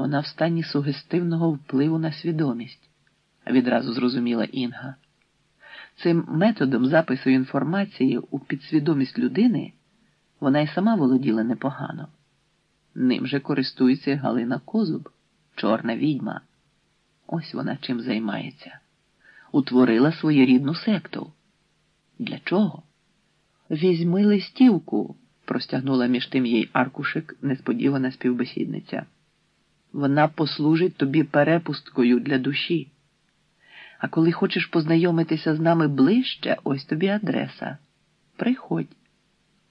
Вона в стані сугестивного впливу на свідомість, відразу зрозуміла Інга. Цим методом запису інформації у підсвідомість людини вона й сама володіла непогано. Ним же користується Галина Козуб, чорна відьма. Ось вона чим займається. Утворила своєрідну секту. Для чого? Візьми листівку, простягнула між тим їй аркушик несподівана співбесідниця. Вона послужить тобі перепусткою для душі. А коли хочеш познайомитися з нами ближче, ось тобі адреса. Приходь.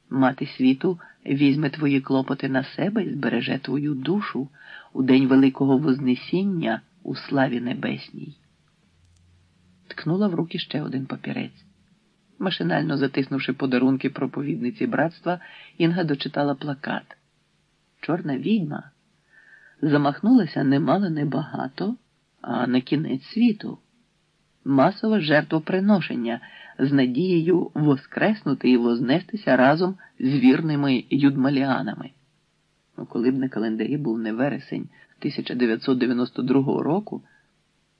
Мати світу візьме твої клопоти на себе і збереже твою душу у день Великого Вознесіння у славі небесній. Ткнула в руки ще один папірець. Машинально затиснувши подарунки проповідниці братства, Інга дочитала плакат. Чорна відьма замахнулася немало небагато, а на кінець світу. Масове жертвоприношення з надією воскреснути і вознестися разом з вірними юдмаліанами. Ну, коли б на календарі був не вересень 1992 року,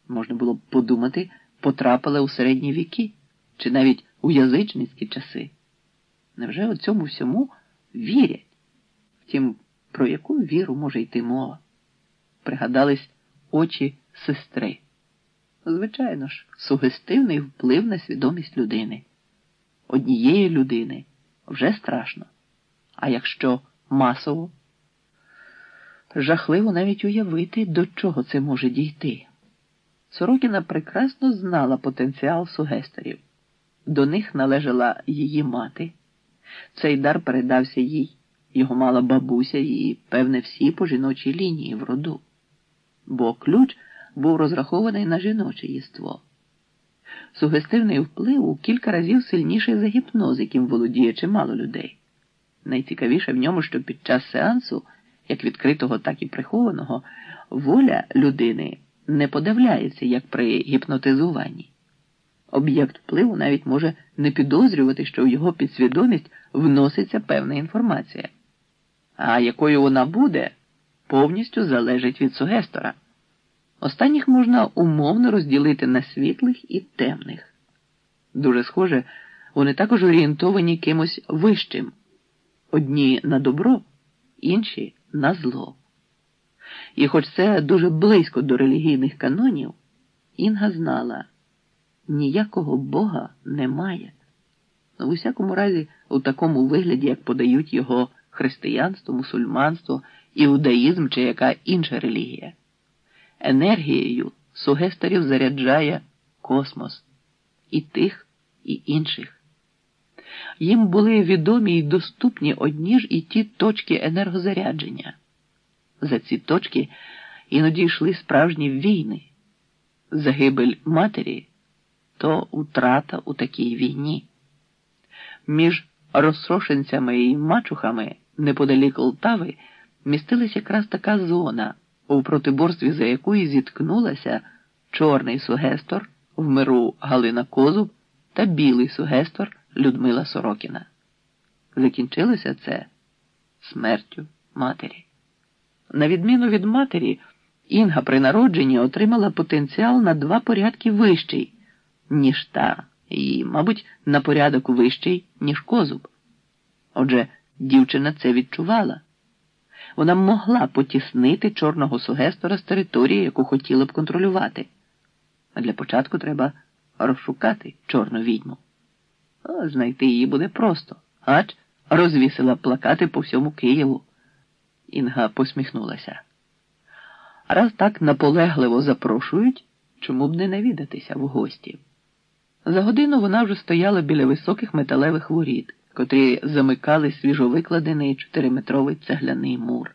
можна було б подумати, потрапили у середні віки чи навіть у язичницькі часи. Невже у цьому всьому вірять? Втім, про яку віру може йти мова? Пригадались очі сестри. Звичайно ж, сугестивний вплив на свідомість людини. Однієї людини вже страшно. А якщо масово, жахливо навіть уявити, до чого це може дійти. Сорокіна прекрасно знала потенціал сугесторів. До них належала її мати. Цей дар передався їй, його мала бабуся і, певне, всі по жіночій лінії в роду. Бо ключ був розрахований на жіноче єство. Сугестивний вплив у кілька разів сильніший за гіпноз, яким володіє чимало людей. Найцікавіше в ньому, що під час сеансу, як відкритого, так і прихованого, воля людини не подавляється, як при гіпнотизуванні. Об'єкт впливу навіть може не підозрювати, що в його підсвідомість вноситься певна інформація. А якою вона буде, повністю залежить від сугестора. Останніх можна умовно розділити на світлих і темних. Дуже схоже, вони також орієнтовані кимось вищим одні на добро, інші на зло. І хоч це дуже близько до релігійних канонів, Інга знала, ніякого Бога немає. В усякому разі, у такому вигляді, як подають його християнство, мусульманство, іудаїзм чи яка інша релігія. Енергією сугесторів заряджає космос і тих, і інших. Їм були відомі й доступні одні ж і ті точки енергозарядження. За ці точки іноді йшли справжні війни. Загибель матері то утрата у такій війні. Між розсрошенцями і мачухами неподалік Олтави містилась якраз така зона, у протиборстві за якої зіткнулася чорний сугестор в миру Галина Козуб та білий сугестор Людмила Сорокіна. Закінчилося це смертю матері. На відміну від матері, Інга при народженні отримала потенціал на два порядки вищий, ніж та, і, мабуть, на порядок вищий, ніж козуб. Отже, дівчина це відчувала. Вона могла потіснити чорного сугестора з території, яку хотіла б контролювати. А для початку треба розшукати чорну відьму. О, знайти її буде просто, ач розвісила плакати по всьому Києву. Інга посміхнулася. Раз так наполегливо запрошують, чому б не навідатися в гості. За годину вона вже стояла біля високих металевих воріт, котрі замикали свіжовикладений чотириметровий цегляний мур.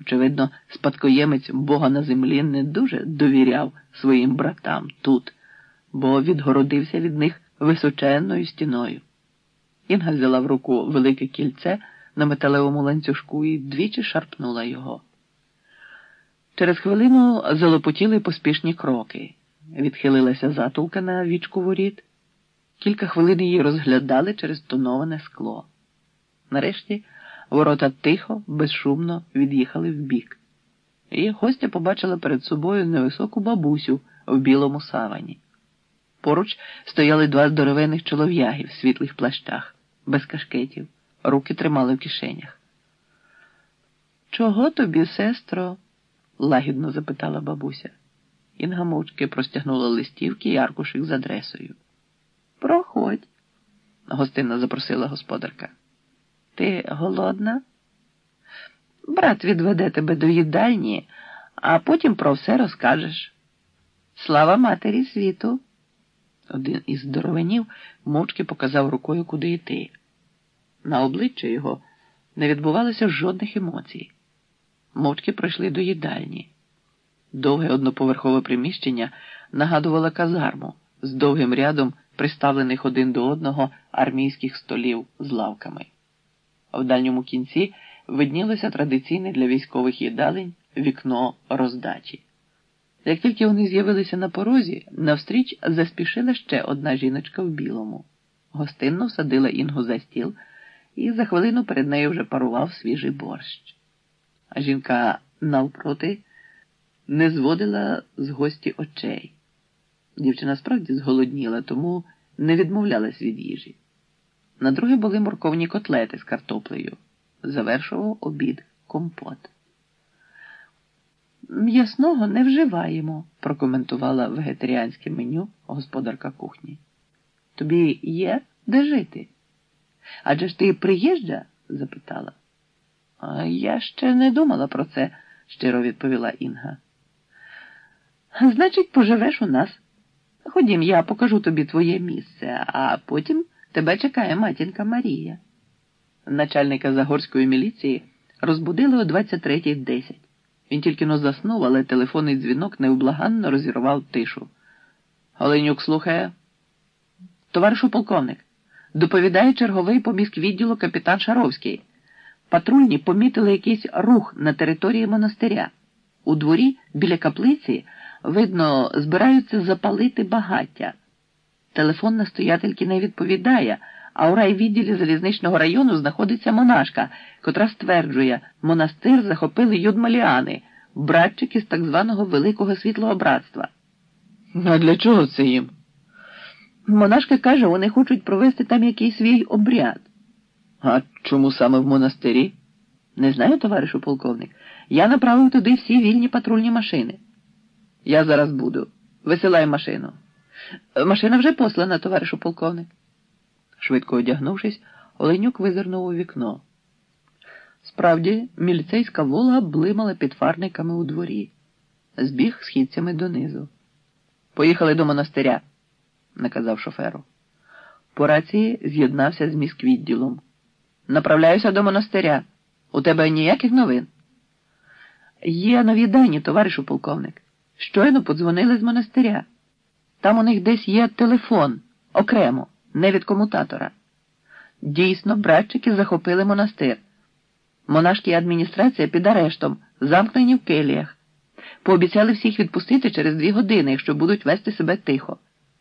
Очевидно, спадкоємець Бога на землі не дуже довіряв своїм братам тут, бо відгородився від них височенною стіною. Інга взяла в руку велике кільце на металевому ланцюжку і двічі шарпнула його. Через хвилину залопотіли поспішні кроки. Відхилилася затулка на вічку воріт. Кілька хвилин її розглядали через тоноване скло. Нарешті ворота тихо, безшумно від'їхали вбік. і гостя побачила перед собою невисоку бабусю в білому савані. Поруч стояли два здоровених чолов'яги в світлих плащах, без кашкетів, руки тримали в кишенях. Чого тобі, сестро? лагідно запитала бабуся. Інга мовчки простягнула листівки і аркушик з адресою. Проходь, гостинно запросила господарка. Ти голодна? Брат відведе тебе до їдальні, а потім про все розкажеш. Слава матері світу. Один із здоровенів мовчки показав рукою, куди йти. На обличчя його не відбувалося жодних емоцій. Мовчки пройшли до їдальні. Довге одноповерхове приміщення нагадувало казарму з довгим рядом приставлених один до одного армійських столів з лавками. В дальньому кінці виднілося традиційне для військових їдалень вікно роздачі. Як тільки вони з'явилися на порозі, навстріч заспішила ще одна жіночка в білому. Гостинно всадила Інгу за стіл, і за хвилину перед нею вже парував свіжий борщ. А жінка навпроти не зводила з гості очей. Дівчина справді зголодніла, тому не відмовлялась від їжі. На друге були морковні котлети з картоплею. Завершував обід компот. М'ясного не вживаємо, прокоментувала вегетаріанське меню господарка кухні. Тобі є де жити? Адже ж ти приїжджа? запитала. А я ще не думала про це, щиро відповіла Інга. Значить, поживеш у нас. Ходім, я покажу тобі твоє місце, а потім тебе чекає матінка Марія. Начальника Загорської міліції розбудили о 23.10. Він тільки но заснув, але телефонний дзвінок невблаганно розірвав тишу. Оленюк слухає. Товаришу полковник, доповідає черговий по міськвідділу капітан Шаровський. Патрульні помітили якийсь рух на території монастиря. У дворі біля каплиці, видно, збираються запалити багаття. Телефон настоятельки не відповідає, а у райвідділі залізничного району знаходиться монашка, котра стверджує, монастир захопили юдмаліани, братчики з так званого Великого Світлого Братства. А для чого це їм? Монашка каже, вони хочуть провести там якийсь свій обряд. А чому саме в монастирі? Не знаю, товаришу полковник. Я направив туди всі вільні патрульні машини. Я зараз буду. Висилай машину. Машина вже послана, товаришу полковник. Швидко одягнувшись, Оленюк визирнув у вікно. Справді, міліцейська волга блимала під фарниками у дворі, збіг східцями донизу. Поїхали до монастиря, наказав шоферу. По рації з'єднався з міськвідділом. Направляюся до монастиря. У тебе ніяких новин? Є нові дані, товаришу полковник. Щойно подзвонили з монастиря. Там у них десь є телефон окремо, не від комутатора. Дійсно, братчики захопили монастир. Монашки адміністрація під арештом, замкнені в келіях. Пообіцяли всіх відпустити через дві години, якщо будуть вести себе тихо.